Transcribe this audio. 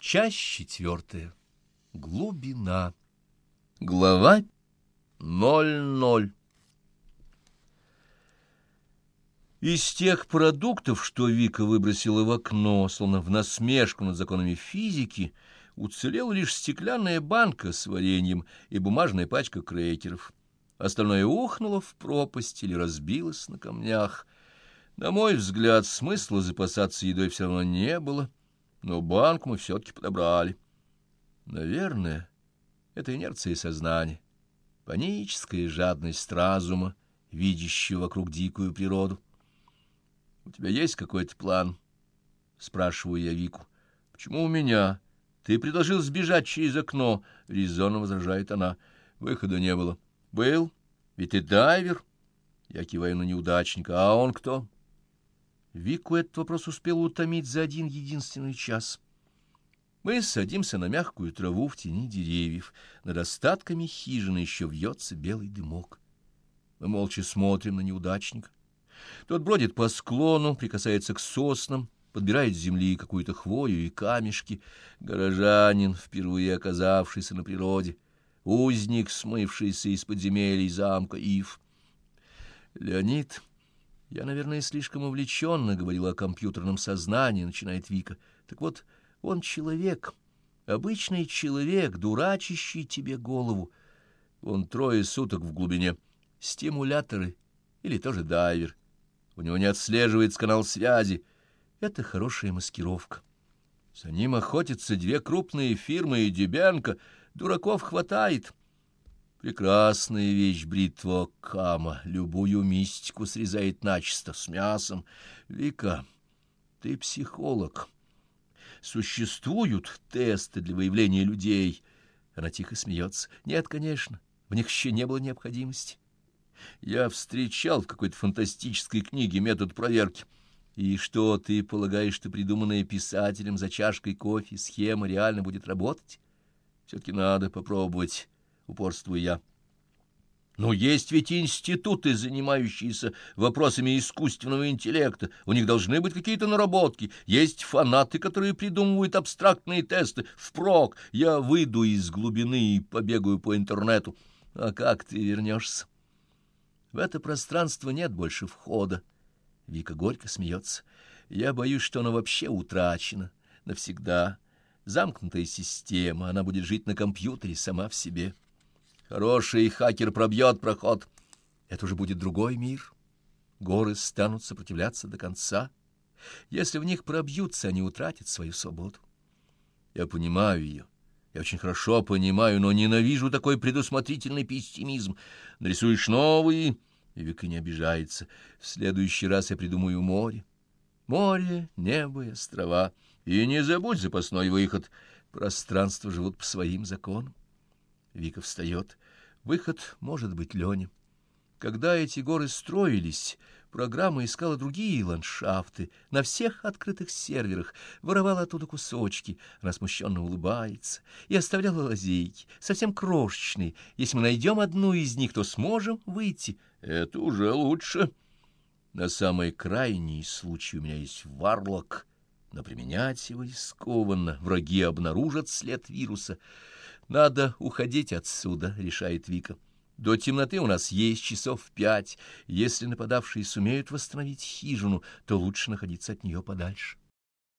Часть четвертая. Глубина. Глава ноль ноль. Из тех продуктов, что Вика выбросила в окно, словно в насмешку над законами физики, уцелела лишь стеклянная банка с вареньем и бумажная пачка крекеров. Остальное ухнуло в пропасть или разбилось на камнях. На мой взгляд, смысла запасаться едой все равно не было — но банк мы все-таки подобрали. Наверное, это инерция сознания, паническая жадность разума, видящего вокруг дикую природу. — У тебя есть какой-то план? — спрашиваю я Вику. — Почему у меня? Ты предложил сбежать через окно, — резонно возражает она. Выхода не было. — Был? Ведь ты дайвер. Я киваю на неудачника. А он кто? — Вику этот вопрос успел утомить за один единственный час. Мы садимся на мягкую траву в тени деревьев. Над остатками хижины еще вьется белый дымок. Мы молча смотрим на неудачника. Тот бродит по склону, прикасается к соснам, подбирает с земли какую-то хвою и камешки. Горожанин, впервые оказавшийся на природе, узник, смывшийся из подземелий замка Ив. Леонид я, наверное, слишком увлеченно говорила о компьютерном сознании, начинает Вика. Так вот, он человек, обычный человек, дурачащий тебе голову. Он трое суток в глубине. Стимуляторы или тоже дайвер. У него не отслеживается канал связи. Это хорошая маскировка. За ним охотятся две крупные фирмы и Дебянка. Дураков хватает. Прекрасная вещь бритва Кама, любую мистику срезает начисто, с мясом. Вика, ты психолог. Существуют тесты для выявления людей. Она тихо смеется. Нет, конечно, в них еще не было необходимости. Я встречал в какой-то фантастической книге метод проверки. И что, ты полагаешь, что придуманная писателем за чашкой кофе схема реально будет работать? Все-таки надо попробовать упорствую я. Но есть ведь институты, занимающиеся вопросами искусственного интеллекта. У них должны быть какие-то наработки. Есть фанаты, которые придумывают абстрактные тесты. Впрок, я выйду из глубины и побегаю по интернету. А как ты вернешься? В это пространство нет больше входа. Вика горько смеется. Я боюсь, что оно вообще утрачено навсегда. Замкнутая система, она будет жить на компьютере сама в себе. Хороший хакер пробьет проход. Это уже будет другой мир. Горы станут сопротивляться до конца. Если в них пробьются, они утратят свою свободу. Я понимаю ее. Я очень хорошо понимаю, но ненавижу такой предусмотрительный пессимизм. Нарисуешь новые, и Вика не обижается. В следующий раз я придумаю море. Море, небо и острова. И не забудь запасной выход. Пространства живут по своим законам. Вика встает. Выход может быть Леня. Когда эти горы строились, программа искала другие ландшафты на всех открытых серверах, воровала оттуда кусочки, она смущенно улыбается и оставляла лазейки, совсем крошечные. Если мы найдем одну из них, то сможем выйти. Это уже лучше. На самый крайний случай у меня есть варлок, но применять его рискованно. Враги обнаружат след вируса. Надо уходить отсюда, решает Вика. До темноты у нас есть часов пять. Если нападавшие сумеют восстановить хижину, то лучше находиться от нее подальше.